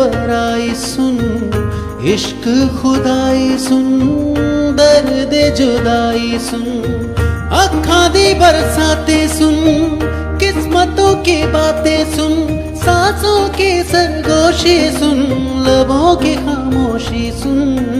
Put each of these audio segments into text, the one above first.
बुराई सुन, इश्क खुदाई सुन, दर्द जुदाई सुन अखा दी बरसाते सुन, किस्मतों की बातें सुन, सांसों की सरगोशी सुन, लबों की खामोशी सुन।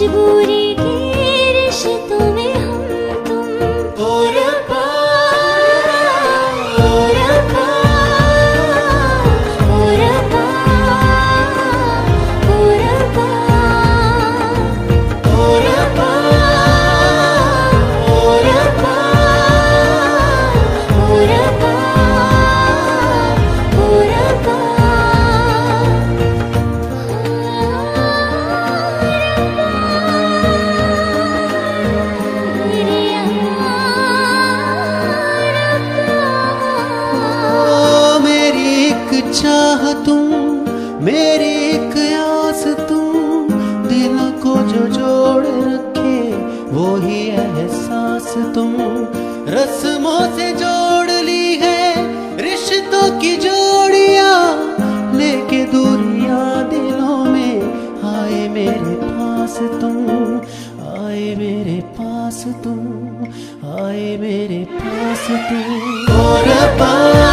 मजबूरी तुम, मेरी एक आस तुम, दिल को जो जोड़ रखे वो ही एहसास तुम। रस्मों से जोड़ ली है, रिश्तों की जोड़िया, लेके दूरिया दिलों में, आए मेरे पास तुम, आए मेरे पास तुम, आए मेरे पास तुम। और पा